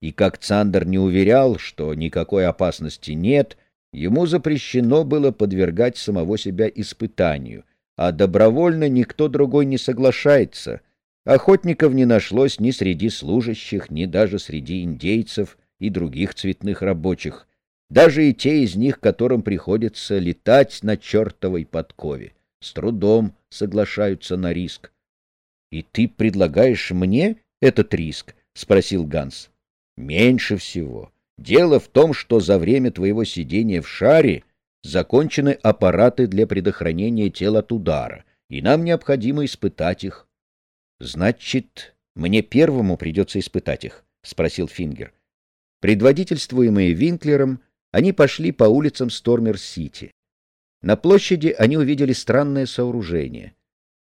и как Цандер не уверял, что никакой опасности нет, ему запрещено было подвергать самого себя испытанию, а добровольно никто другой не соглашается. Охотников не нашлось ни среди служащих, ни даже среди индейцев и других цветных рабочих, даже и те из них, которым приходится летать на чертовой подкове, с трудом соглашаются на риск. — И ты предлагаешь мне этот риск? — спросил Ганс. — Меньше всего. Дело в том, что за время твоего сидения в шаре закончены аппараты для предохранения тел от удара, и нам необходимо испытать их. — Значит, мне первому придется испытать их? — спросил Фингер. Предводительствуемые Винклером, они пошли по улицам Стормер-Сити. На площади они увидели странное сооружение.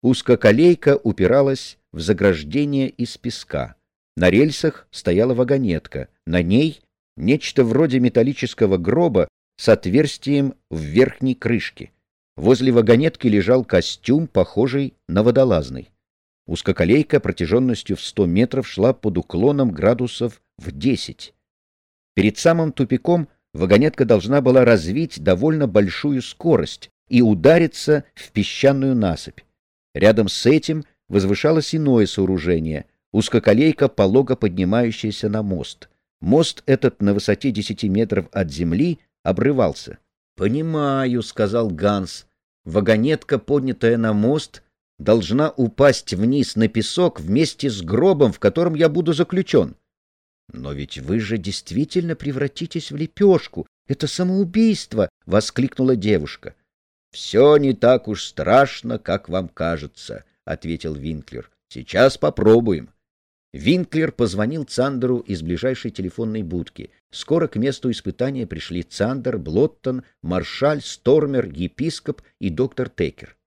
Узкоколейка упиралась в заграждение из песка. На рельсах стояла вагонетка, на ней нечто вроде металлического гроба с отверстием в верхней крышке. Возле вагонетки лежал костюм, похожий на водолазный. Узкоколейка протяженностью в 100 метров шла под уклоном градусов в 10. Перед самым тупиком вагонетка должна была развить довольно большую скорость и удариться в песчаную насыпь. Рядом с этим возвышалось иное сооружение — узкоколейка, полого поднимающаяся на мост. Мост этот на высоте 10 метров от земли обрывался. — Понимаю, — сказал Ганс. Вагонетка, поднятая на мост, должна упасть вниз на песок вместе с гробом, в котором я буду заключен. Но ведь вы же действительно превратитесь в лепешку. Это самоубийство! — воскликнула девушка. — Все не так уж страшно, как вам кажется, — ответил Винклер. — Сейчас попробуем. Винклер позвонил Цандеру из ближайшей телефонной будки. Скоро к месту испытания пришли Цандер, Блоттон, Маршаль, Стормер, епископ и доктор Текер.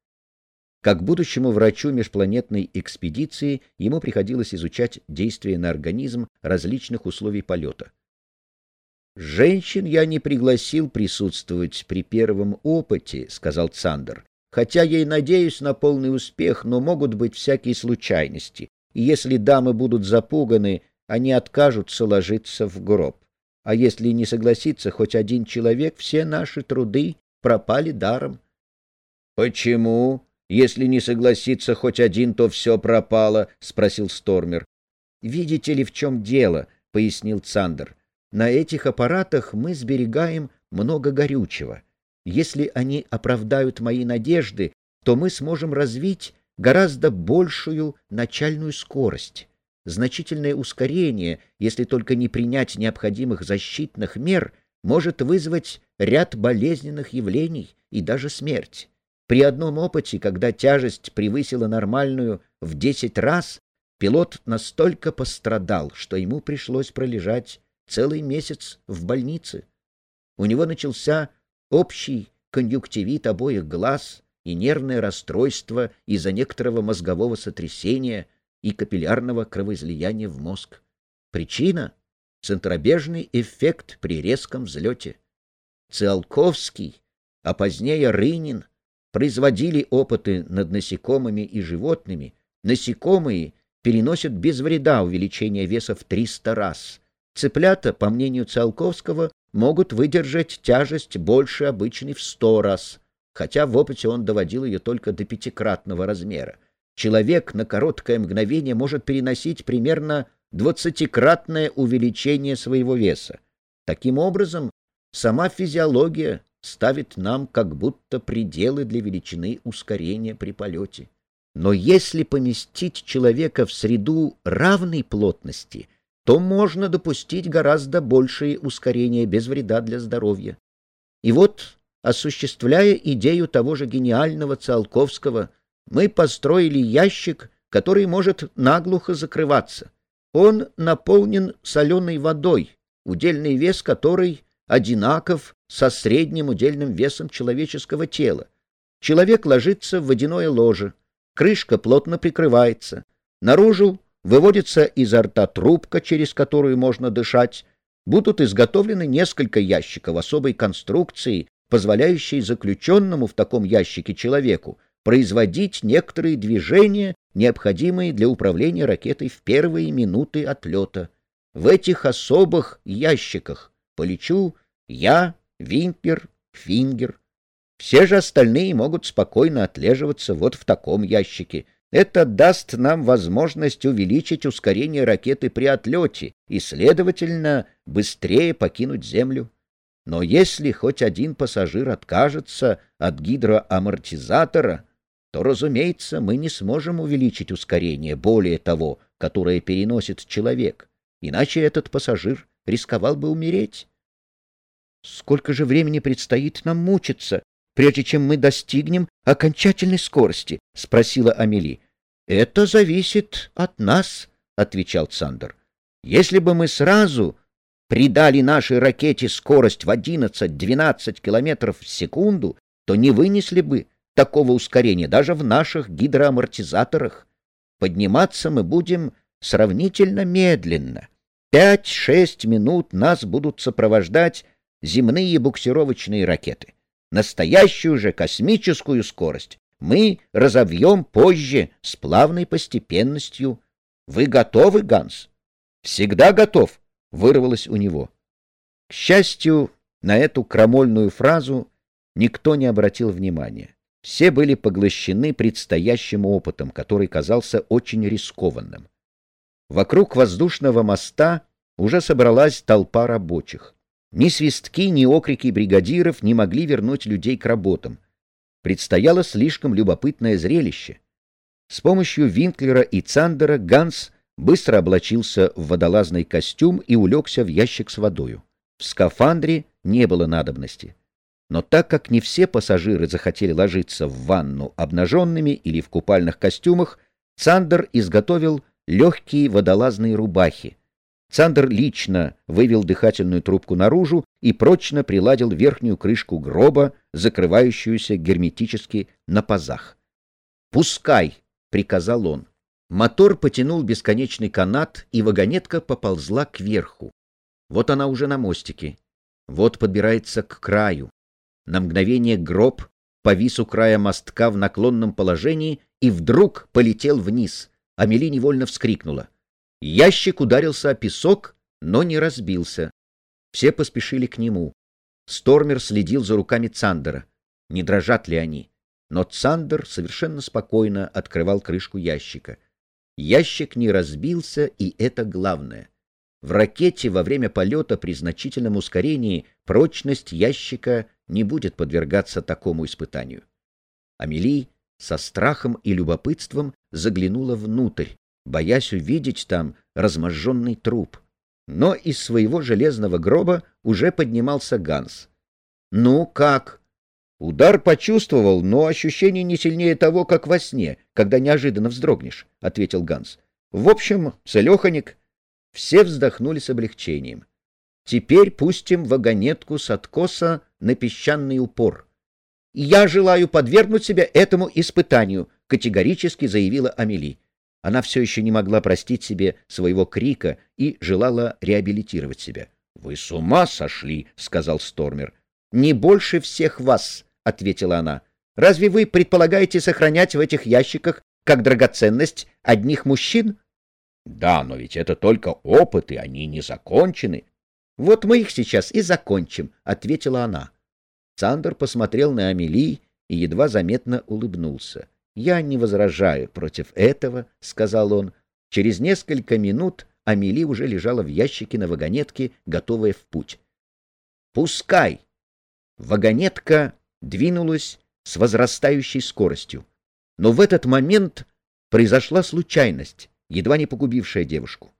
Как будущему врачу межпланетной экспедиции ему приходилось изучать действия на организм различных условий полета. «Женщин я не пригласил присутствовать при первом опыте», — сказал Цандер, «хотя я и надеюсь на полный успех, но могут быть всякие случайности, и если дамы будут запуганы, они откажутся ложиться в гроб. А если не согласится хоть один человек, все наши труды пропали даром». «Почему?» Если не согласится хоть один, то все пропало, — спросил Стормер. — Видите ли, в чем дело, — пояснил Цандер. — На этих аппаратах мы сберегаем много горючего. Если они оправдают мои надежды, то мы сможем развить гораздо большую начальную скорость. Значительное ускорение, если только не принять необходимых защитных мер, может вызвать ряд болезненных явлений и даже смерть. При одном опыте, когда тяжесть превысила нормальную в 10 раз, пилот настолько пострадал, что ему пришлось пролежать целый месяц в больнице. У него начался общий конъюнктивит обоих глаз и нервное расстройство из-за некоторого мозгового сотрясения и капиллярного кровоизлияния в мозг. Причина — центробежный эффект при резком взлете. Циолковский, а позднее Рынин — производили опыты над насекомыми и животными, насекомые переносят без вреда увеличение веса в 300 раз. Цыплята, по мнению Циолковского, могут выдержать тяжесть больше обычной в 100 раз, хотя в опыте он доводил ее только до пятикратного размера. Человек на короткое мгновение может переносить примерно двадцатикратное увеличение своего веса. Таким образом, сама физиология ставит нам как будто пределы для величины ускорения при полете. Но если поместить человека в среду равной плотности, то можно допустить гораздо большее ускорение без вреда для здоровья. И вот, осуществляя идею того же гениального Циолковского, мы построили ящик, который может наглухо закрываться. Он наполнен соленой водой, удельный вес которой одинаков со средним удельным весом человеческого тела. Человек ложится в водяное ложе, крышка плотно прикрывается, наружу выводится изо рта трубка, через которую можно дышать, будут изготовлены несколько ящиков особой конструкции, позволяющей заключенному в таком ящике человеку производить некоторые движения, необходимые для управления ракетой в первые минуты отлета. в этих особых ящиках. Полечу я, Винпер, Фингер. Все же остальные могут спокойно отлеживаться вот в таком ящике. Это даст нам возможность увеличить ускорение ракеты при отлете и, следовательно, быстрее покинуть Землю. Но если хоть один пассажир откажется от гидроамортизатора, то, разумеется, мы не сможем увеличить ускорение более того, которое переносит человек, иначе этот пассажир рисковал бы умереть. Сколько же времени предстоит нам мучиться, прежде чем мы достигнем окончательной скорости? — спросила Амели. — Это зависит от нас, — отвечал Цандер. — Если бы мы сразу придали нашей ракете скорость в 11-12 километров в секунду, то не вынесли бы такого ускорения даже в наших гидроамортизаторах. Подниматься мы будем сравнительно медленно. Пять-шесть минут нас будут сопровождать земные буксировочные ракеты. Настоящую же космическую скорость мы разовьем позже с плавной постепенностью. Вы готовы, Ганс? Всегда готов, вырвалось у него. К счастью, на эту крамольную фразу никто не обратил внимания. Все были поглощены предстоящим опытом, который казался очень рискованным. Вокруг воздушного моста уже собралась толпа рабочих. Ни свистки, ни окрики бригадиров не могли вернуть людей к работам. Предстояло слишком любопытное зрелище. С помощью Винклера и Цандера Ганс быстро облачился в водолазный костюм и улегся в ящик с водою. В скафандре не было надобности. Но так как не все пассажиры захотели ложиться в ванну обнаженными или в купальных костюмах, Цандер изготовил легкие водолазные рубахи. Цандер лично вывел дыхательную трубку наружу и прочно приладил верхнюю крышку гроба, закрывающуюся герметически на пазах. «Пускай!» — приказал он. Мотор потянул бесконечный канат, и вагонетка поползла кверху. Вот она уже на мостике. Вот подбирается к краю. На мгновение гроб повис у края мостка в наклонном положении и вдруг полетел вниз. Амели невольно вскрикнула. Ящик ударился о песок, но не разбился. Все поспешили к нему. Стормер следил за руками Цандера. Не дрожат ли они? Но Цандер совершенно спокойно открывал крышку ящика. Ящик не разбился, и это главное. В ракете во время полета при значительном ускорении прочность ящика не будет подвергаться такому испытанию. Амели со страхом и любопытством заглянула внутрь, боясь увидеть там разможженный труп. Но из своего железного гроба уже поднимался Ганс. «Ну, как?» «Удар почувствовал, но ощущение не сильнее того, как во сне, когда неожиданно вздрогнешь», — ответил Ганс. «В общем, целеханик». Все вздохнули с облегчением. «Теперь пустим вагонетку с откоса на песчаный упор. «Я желаю подвергнуть себя этому испытанию», — категорически заявила Амели. Она все еще не могла простить себе своего крика и желала реабилитировать себя. «Вы с ума сошли!» — сказал Стормер. «Не больше всех вас», — ответила она. «Разве вы предполагаете сохранять в этих ящиках как драгоценность одних мужчин?» «Да, но ведь это только опыты, они не закончены. Вот мы их сейчас и закончим, — ответила она. Сандер посмотрел на Амели и едва заметно улыбнулся. — Я не возражаю против этого, — сказал он. Через несколько минут Амели уже лежала в ящике на вагонетке, готовая в путь. — Пускай! Вагонетка двинулась с возрастающей скоростью. Но в этот момент произошла случайность, едва не погубившая девушку.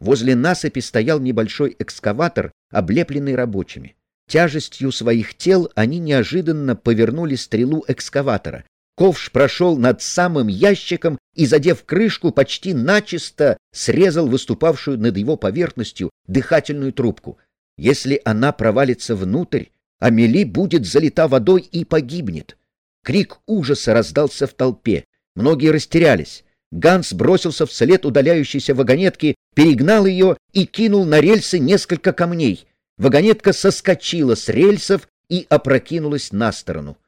Возле насыпи стоял небольшой экскаватор, облепленный рабочими. Тяжестью своих тел они неожиданно повернули стрелу экскаватора. Ковш прошел над самым ящиком и, задев крышку, почти начисто срезал выступавшую над его поверхностью дыхательную трубку. Если она провалится внутрь, Амели будет залита водой и погибнет. Крик ужаса раздался в толпе. Многие растерялись. Ганс бросился вслед удаляющейся вагонетки, перегнал ее и кинул на рельсы несколько камней. Вагонетка соскочила с рельсов и опрокинулась на сторону.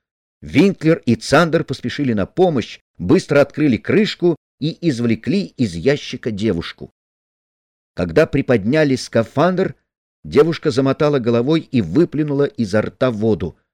Винклер и Цандер поспешили на помощь, быстро открыли крышку и извлекли из ящика девушку. Когда приподняли скафандр, девушка замотала головой и выплюнула изо рта воду.